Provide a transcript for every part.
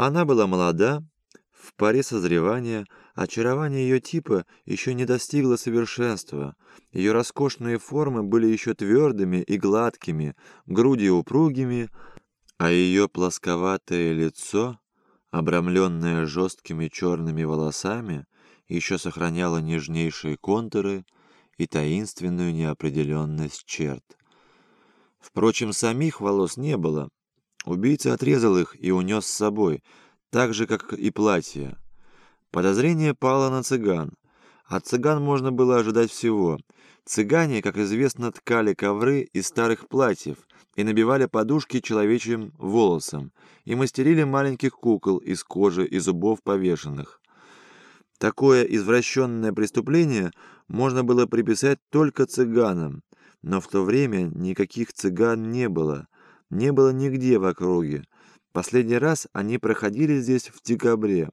Она была молода, в паре созревания, очарование ее типа еще не достигло совершенства. Ее роскошные формы были еще твердыми и гладкими, груди упругими, а ее плосковатое лицо, обрамленное жесткими черными волосами, еще сохраняло нежнейшие контуры и таинственную неопределенность черт. Впрочем, самих волос не было. Убийца отрезал их и унес с собой, так же, как и платье. Подозрение пало на цыган. От цыган можно было ожидать всего. Цыгане, как известно, ткали ковры из старых платьев и набивали подушки человечьим волосом, и мастерили маленьких кукол из кожи и зубов повешенных. Такое извращенное преступление можно было приписать только цыганам, но в то время никаких цыган не было, не было нигде в округе. Последний раз они проходили здесь в декабре.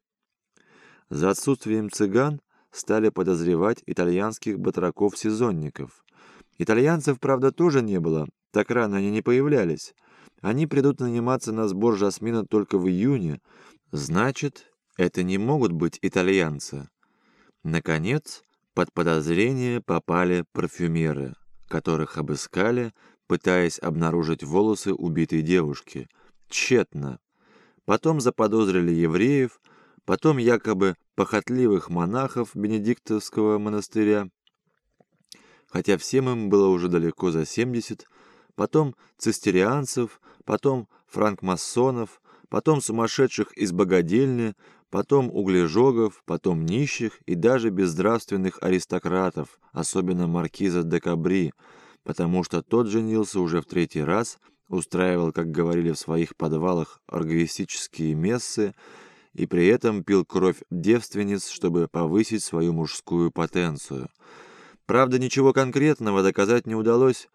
За отсутствием цыган стали подозревать итальянских батраков-сезонников. Итальянцев, правда, тоже не было, так рано они не появлялись. Они придут наниматься на сбор жасмина только в июне, значит, это не могут быть итальянцы. Наконец, под подозрение попали парфюмеры, которых обыскали, пытаясь обнаружить волосы убитой девушки. Тщетно. Потом заподозрили евреев, потом якобы похотливых монахов Бенедиктовского монастыря, хотя всем им было уже далеко за 70, потом цистерианцев, потом франкмассонов, потом сумасшедших из богадельни, потом углежогов, потом нищих и даже безнравственных аристократов, особенно маркиза де Кабри, потому что тот женился уже в третий раз, устраивал, как говорили в своих подвалах, оргоистические мессы и при этом пил кровь девственниц, чтобы повысить свою мужскую потенцию. Правда, ничего конкретного доказать не удалось,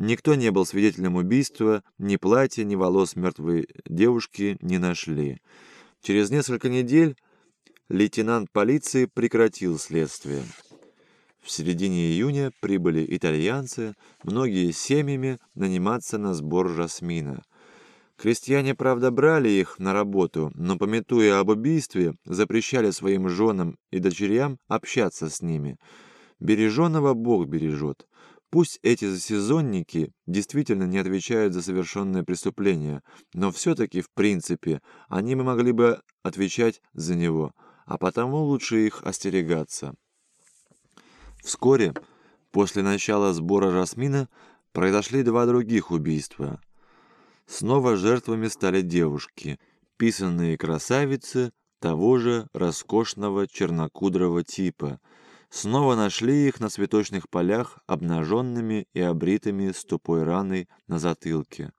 Никто не был свидетелем убийства, ни платья, ни волос мертвой девушки не нашли. Через несколько недель лейтенант полиции прекратил следствие. В середине июня прибыли итальянцы, многие семьями, наниматься на сбор жасмина. Крестьяне, правда, брали их на работу, но, пометуя об убийстве, запрещали своим женам и дочерям общаться с ними. Береженого Бог бережет. Пусть эти засезонники действительно не отвечают за совершенное преступление, но все-таки, в принципе, они могли бы отвечать за него, а потому лучше их остерегаться. Вскоре, после начала сбора жасмина, произошли два других убийства. Снова жертвами стали девушки, писанные красавицы того же роскошного чернокудрого типа – снова нашли их на цветочных полях обнаженными и обритыми с тупой раной на затылке.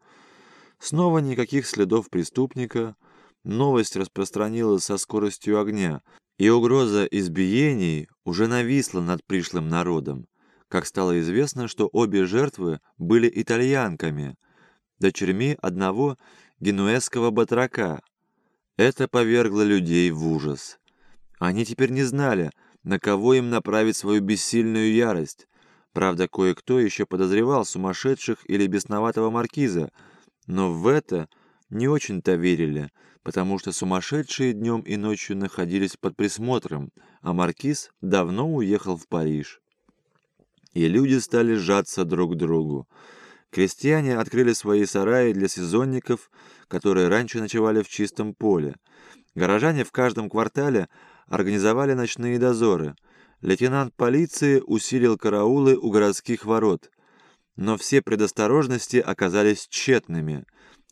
Снова никаких следов преступника, новость распространилась со скоростью огня, и угроза избиений уже нависла над пришлым народом. Как стало известно, что обе жертвы были итальянками, дочерьми одного генуэзского батрака. Это повергло людей в ужас. Они теперь не знали, на кого им направить свою бессильную ярость. Правда, кое-кто еще подозревал сумасшедших или бесноватого маркиза, но в это не очень-то верили, потому что сумасшедшие днем и ночью находились под присмотром, а маркиз давно уехал в Париж. И люди стали сжаться друг к другу. Крестьяне открыли свои сараи для сезонников, которые раньше ночевали в чистом поле. Горожане в каждом квартале организовали ночные дозоры. Лейтенант полиции усилил караулы у городских ворот. Но все предосторожности оказались тщетными.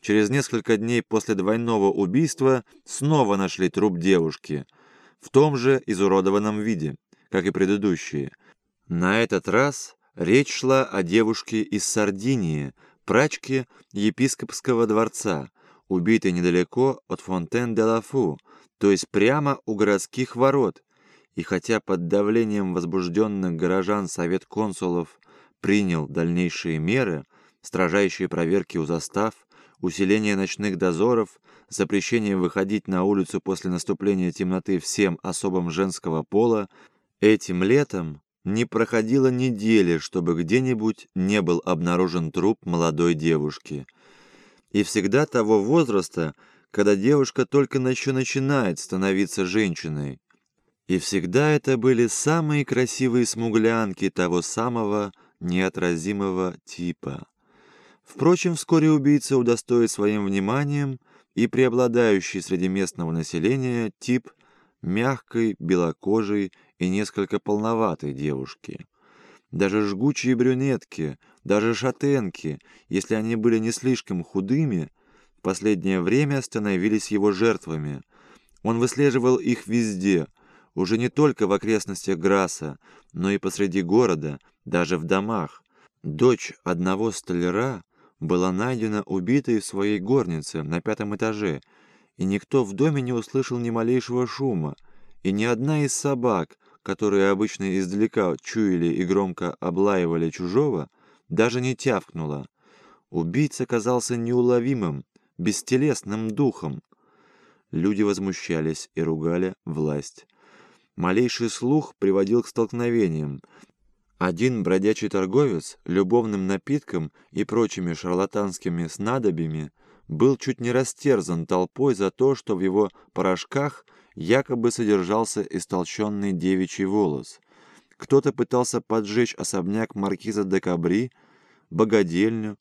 Через несколько дней после двойного убийства снова нашли труп девушки. В том же изуродованном виде, как и предыдущие. На этот раз речь шла о девушке из Сардинии, прачке епископского дворца, убитой недалеко от Фонтен-де-Лафу, то есть прямо у городских ворот. И хотя под давлением возбужденных горожан Совет консулов принял дальнейшие меры, строжайшие проверки у застав, усиление ночных дозоров, запрещение выходить на улицу после наступления темноты всем особам женского пола, этим летом не проходило недели, чтобы где-нибудь не был обнаружен труп молодой девушки. И всегда того возраста, когда девушка только еще начинает становиться женщиной. И всегда это были самые красивые смуглянки того самого неотразимого типа. Впрочем, вскоре убийца удостоит своим вниманием и преобладающий среди местного населения тип мягкой, белокожей и несколько полноватой девушки. Даже жгучие брюнетки, даже шатенки, если они были не слишком худыми, в последнее время становились его жертвами. Он выслеживал их везде, уже не только в окрестностях Граса, но и посреди города, даже в домах. Дочь одного столяра была найдена убитой в своей горнице на пятом этаже, и никто в доме не услышал ни малейшего шума, и ни одна из собак, которые обычно издалека чуяли и громко облаивали чужого, даже не тявкнула. Убийца казался неуловимым, бестелесным духом. Люди возмущались и ругали власть. Малейший слух приводил к столкновениям. Один бродячий торговец любовным напитком и прочими шарлатанскими снадобьями был чуть не растерзан толпой за то, что в его порошках якобы содержался истолченный девичий волос. Кто-то пытался поджечь особняк маркиза де Кабри, богадельню.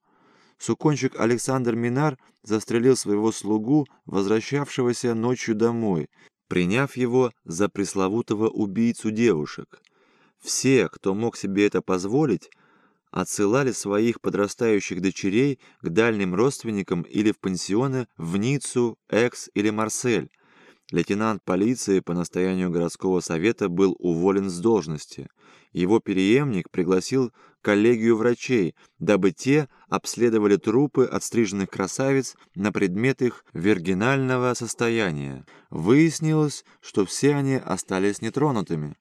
Сукончик Александр Минар застрелил своего слугу, возвращавшегося ночью домой, приняв его за пресловутого убийцу девушек. Все, кто мог себе это позволить, отсылали своих подрастающих дочерей к дальним родственникам или в пансионы в Ниццу, Экс или Марсель. Лейтенант полиции по настоянию городского совета был уволен с должности. Его переемник пригласил коллегию врачей, дабы те обследовали трупы отстриженных красавиц на предмет их виргинального состояния. Выяснилось, что все они остались нетронутыми.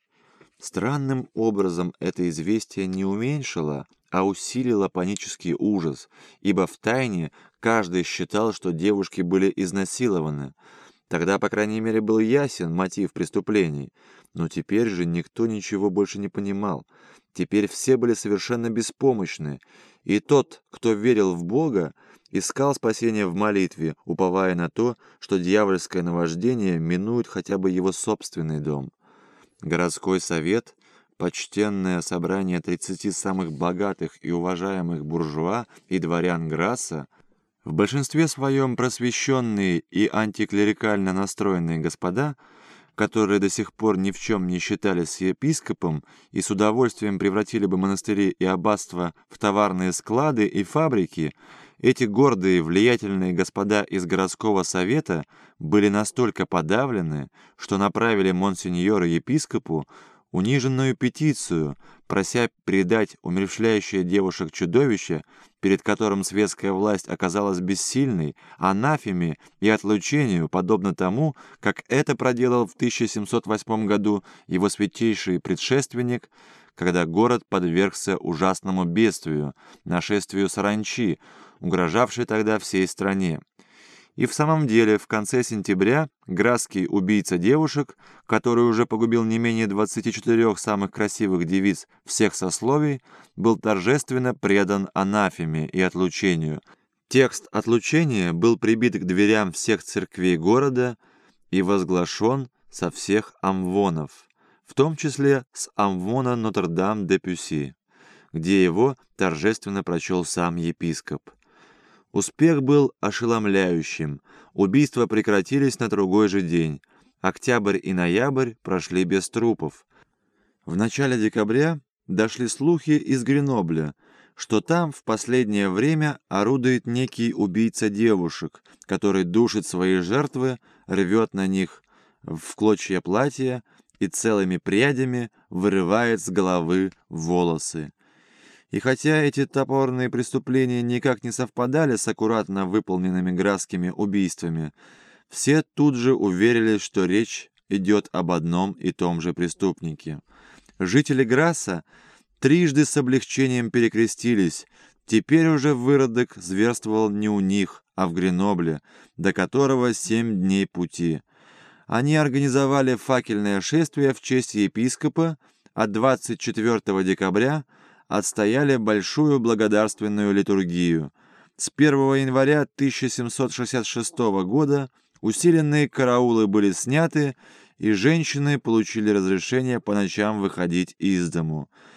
Странным образом это известие не уменьшило, а усилило панический ужас, ибо в тайне каждый считал, что девушки были изнасилованы. Тогда, по крайней мере, был ясен мотив преступлений. Но теперь же никто ничего больше не понимал. Теперь все были совершенно беспомощны. И тот, кто верил в Бога, искал спасения в молитве, уповая на то, что дьявольское наваждение минует хотя бы его собственный дом. Городской совет, почтенное собрание 30 самых богатых и уважаемых буржуа и дворян Грасса, в большинстве своем просвещенные и антиклерикально настроенные господа, которые до сих пор ни в чем не считались епископом и с удовольствием превратили бы монастыри и аббатства в товарные склады и фабрики, эти гордые, влиятельные господа из городского совета были настолько подавлены, что направили монсеньору-епископу униженную петицию, прося передать умерщвляющее девушек чудовище, перед которым светская власть оказалась бессильной, анафеме и отлучению, подобно тому, как это проделал в 1708 году его святейший предшественник, когда город подвергся ужасному бедствию, нашествию саранчи, угрожавшей тогда всей стране. И в самом деле, в конце сентября Грасский убийца девушек, который уже погубил не менее 24 самых красивых девиц всех сословий, был торжественно предан анафеме и отлучению. Текст отлучения был прибит к дверям всех церквей города и возглашен со всех амвонов, в том числе с амвона Нотр-Дам-де-Пюси, где его торжественно прочел сам епископ. Успех был ошеломляющим. Убийства прекратились на другой же день. Октябрь и ноябрь прошли без трупов. В начале декабря дошли слухи из Гренобля, что там в последнее время орудует некий убийца девушек, который душит свои жертвы, рвет на них в клочья платья и целыми прядями вырывает с головы волосы. И хотя эти топорные преступления никак не совпадали с аккуратно выполненными градскими убийствами, все тут же уверились, что речь идет об одном и том же преступнике. Жители Грасса трижды с облегчением перекрестились, теперь уже выродок зверствовал не у них, а в Гренобле, до которого семь дней пути. Они организовали факельное шествие в честь епископа, а 24 декабря – отстояли большую благодарственную литургию. С 1 января 1766 года усиленные караулы были сняты, и женщины получили разрешение по ночам выходить из дому.